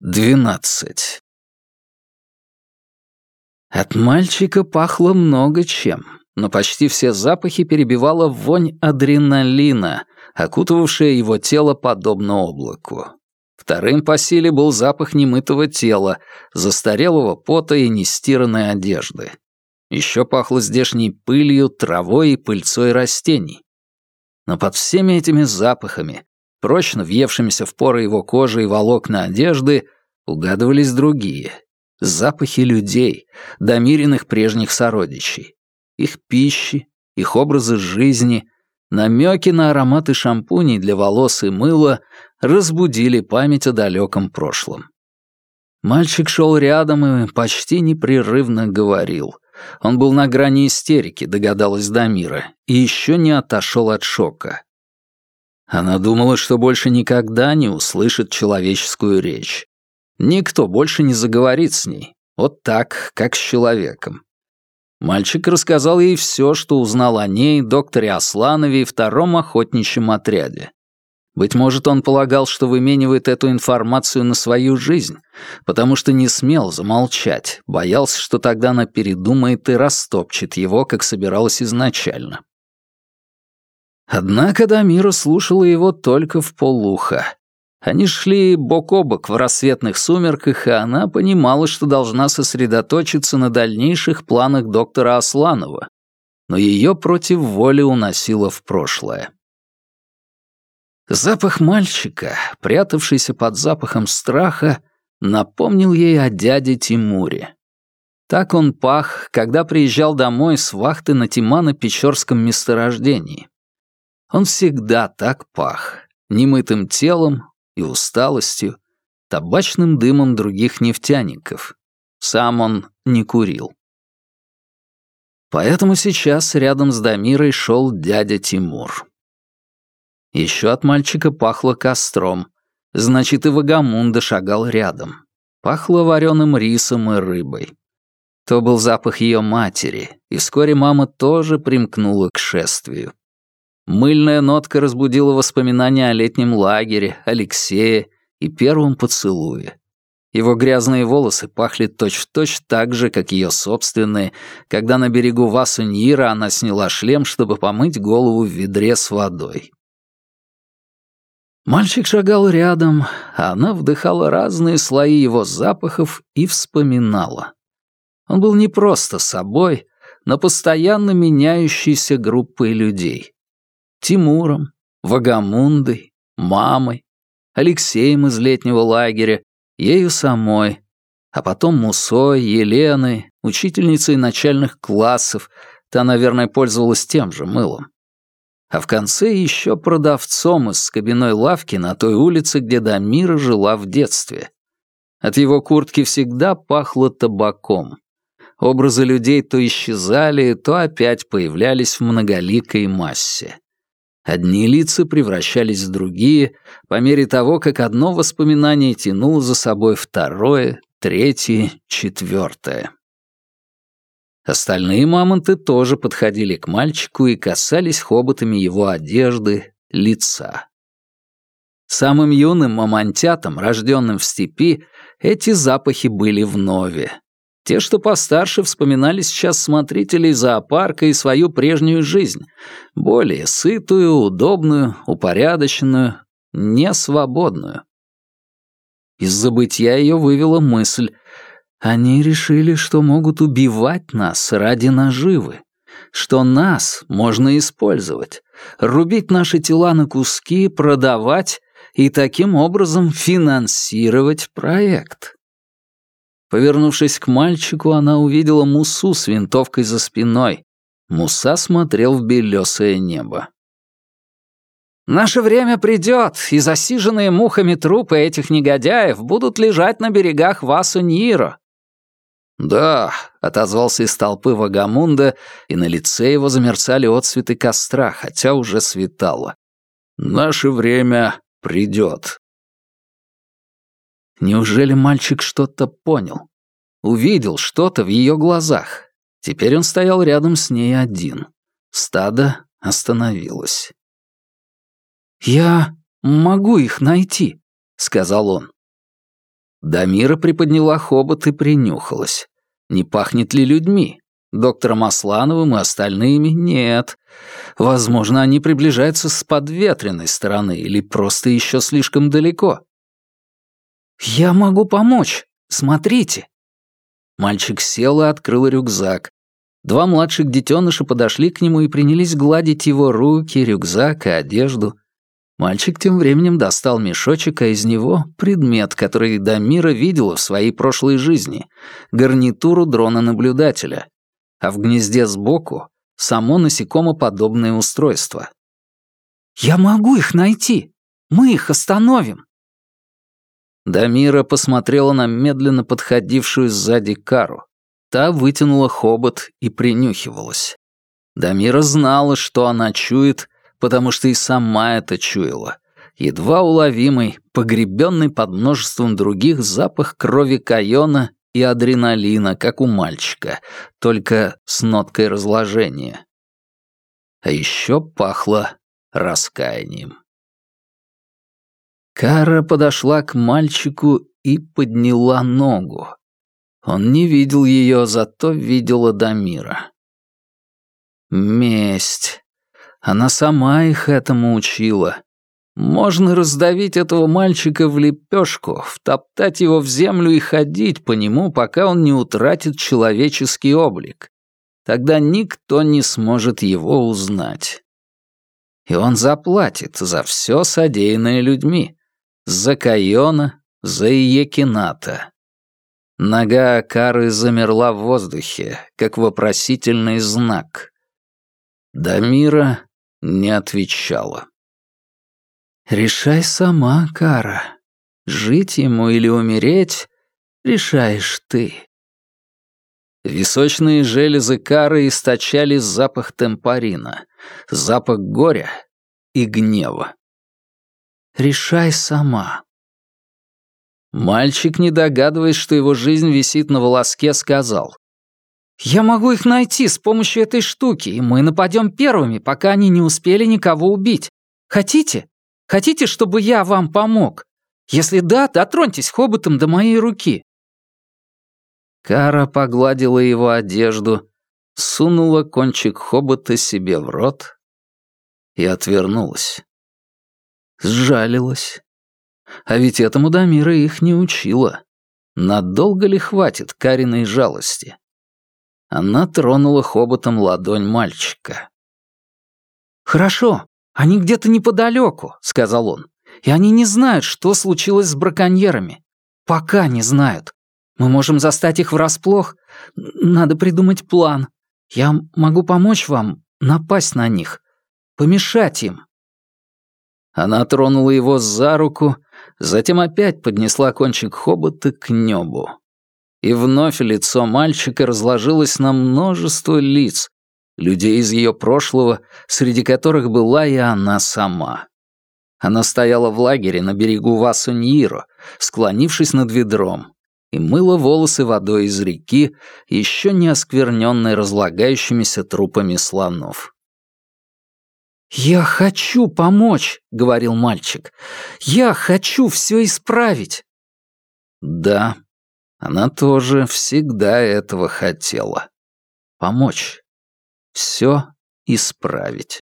Двенадцать. От мальчика пахло много чем, но почти все запахи перебивала вонь адреналина, окутывавшая его тело подобно облаку. Вторым по силе был запах немытого тела, застарелого пота и нестиранной одежды. Еще пахло здешней пылью, травой и пыльцой растений. Но под всеми этими запахами, прочно въевшимися в поры его кожи и волокна одежды, угадывались другие. Запахи людей, домиренных прежних сородичей. Их пищи, их образы жизни, намеки на ароматы шампуней для волос и мыла разбудили память о далеком прошлом. Мальчик шел рядом и почти непрерывно говорил. Он был на грани истерики, догадалась Дамира, и еще не отошел от шока. Она думала, что больше никогда не услышит человеческую речь. Никто больше не заговорит с ней, вот так, как с человеком. Мальчик рассказал ей все, что узнал о ней, докторе Асланове и втором охотничьем отряде. Быть может, он полагал, что выменивает эту информацию на свою жизнь, потому что не смел замолчать, боялся, что тогда она передумает и растопчет его, как собиралась изначально. Однако Дамира слушала его только в полуха. Они шли бок о бок в рассветных сумерках, и она понимала, что должна сосредоточиться на дальнейших планах доктора Асланова, но ее против воли уносило в прошлое. Запах мальчика, прятавшийся под запахом страха, напомнил ей о дяде Тимуре. Так он пах, когда приезжал домой с вахты на Тимано-Печорском месторождении. Он всегда так пах, немытым телом и усталостью, табачным дымом других нефтяников. Сам он не курил. Поэтому сейчас рядом с Дамирой шел дядя Тимур. Еще от мальчика пахло костром. Значит, и Вагамунда шагал рядом. Пахло вареным рисом и рыбой. То был запах ее матери, и вскоре мама тоже примкнула к шествию. Мыльная нотка разбудила воспоминания о летнем лагере, Алексее и первом поцелуе. Его грязные волосы пахли точь-в-точь -точь так же, как ее собственные, когда на берегу Васуньира она сняла шлем, чтобы помыть голову в ведре с водой. Мальчик шагал рядом, а она вдыхала разные слои его запахов и вспоминала. Он был не просто собой, но постоянно меняющейся группой людей. Тимуром, Вагамундой, мамой, Алексеем из летнего лагеря, ею самой, а потом Мусой, Еленой, учительницей начальных классов, та, наверное, пользовалась тем же мылом а в конце еще продавцом из скобяной лавки на той улице, где Дамира жила в детстве. От его куртки всегда пахло табаком. Образы людей то исчезали, то опять появлялись в многоликой массе. Одни лица превращались в другие, по мере того, как одно воспоминание тянуло за собой второе, третье, четвертое. Остальные мамонты тоже подходили к мальчику и касались хоботами его одежды, лица. Самым юным мамонтятам, рожденным в степи, эти запахи были вновь. Те, что постарше, вспоминали сейчас смотрителей зоопарка и свою прежнюю жизнь, более сытую, удобную, упорядоченную, несвободную. Из забытья ее вывела мысль, они решили, что могут убивать нас ради наживы, что нас можно использовать, рубить наши тела на куски, продавать и таким образом финансировать проект. Повернувшись к мальчику, она увидела Мусу с винтовкой за спиной. Муса смотрел в белесое небо. «Наше время придет, и засиженные мухами трупы этих негодяев будут лежать на берегах Васу-Ниро», «Да», — отозвался из толпы Вагамунда, и на лице его замерцали отцветы костра, хотя уже светало. «Наше время придет». Неужели мальчик что-то понял? Увидел что-то в ее глазах. Теперь он стоял рядом с ней один. Стадо остановилось. «Я могу их найти», — сказал он. Дамира приподняла хобот и принюхалась. Не пахнет ли людьми? Доктором Аслановым и остальными нет. Возможно, они приближаются с подветренной стороны или просто еще слишком далеко. «Я могу помочь. Смотрите». Мальчик сел и открыл рюкзак. Два младших детеныша подошли к нему и принялись гладить его руки, рюкзак и одежду. Мальчик тем временем достал мешочек, а из него предмет, который Дамира видела в своей прошлой жизни — гарнитуру дрона-наблюдателя. А в гнезде сбоку — само насекомоподобное устройство. «Я могу их найти! Мы их остановим!» Дамира посмотрела на медленно подходившую сзади кару. Та вытянула хобот и принюхивалась. Дамира знала, что она чует, потому что и сама это чуяла. Едва уловимый, погребенный под множеством других запах крови кайона и адреналина, как у мальчика, только с ноткой разложения. А еще пахло раскаянием. Кара подошла к мальчику и подняла ногу. Он не видел ее, зато видела Дамира. Месть. Она сама их этому учила. Можно раздавить этого мальчика в лепешку, втоптать его в землю и ходить по нему, пока он не утратит человеческий облик. Тогда никто не сможет его узнать. И он заплатит за все содеянное людьми. За Кайона, за Иекината. Нога Акары замерла в воздухе, как вопросительный знак. Дамира не отвечала. «Решай сама, Кара. Жить ему или умереть решаешь ты». Височные железы Кары источали запах темпарина, запах горя и гнева. «Решай сама». Мальчик, не догадываясь, что его жизнь висит на волоске, сказал. «Я могу их найти с помощью этой штуки, и мы нападем первыми, пока они не успели никого убить. Хотите? Хотите, чтобы я вам помог? Если да, дотроньтесь хоботом до моей руки». Кара погладила его одежду, сунула кончик хобота себе в рот и отвернулась. Сжалилась. А ведь этому Дамира их не учила. Надолго ли хватит Кариной жалости? Она тронула хоботом ладонь мальчика. «Хорошо, они где-то неподалеку», — сказал он. «И они не знают, что случилось с браконьерами. Пока не знают. Мы можем застать их врасплох. Надо придумать план. Я могу помочь вам напасть на них, помешать им». Она тронула его за руку, затем опять поднесла кончик хобота к небу и вновь лицо мальчика разложилось на множество лиц, людей из ее прошлого, среди которых была и она сама. Она стояла в лагере на берегу Васуньиро, склонившись над ведром, и мыла волосы водой из реки, еще не оскверненной разлагающимися трупами слонов. «Я хочу помочь», — говорил мальчик. «Я хочу все исправить». Да, она тоже всегда этого хотела. Помочь. Все исправить.